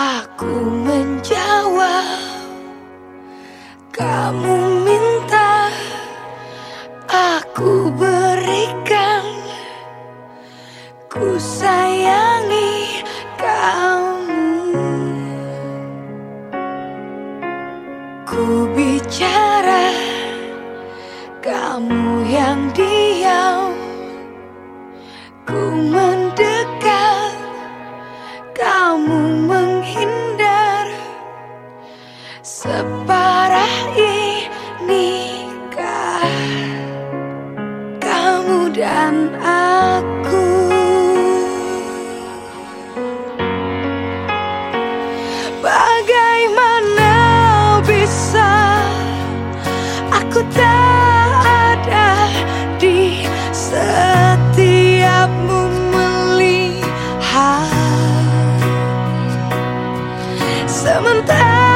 Aku menjawab Kamu minta Aku berikan. Ku sayangi kamu. Ku bicara Kamu yang di Someone back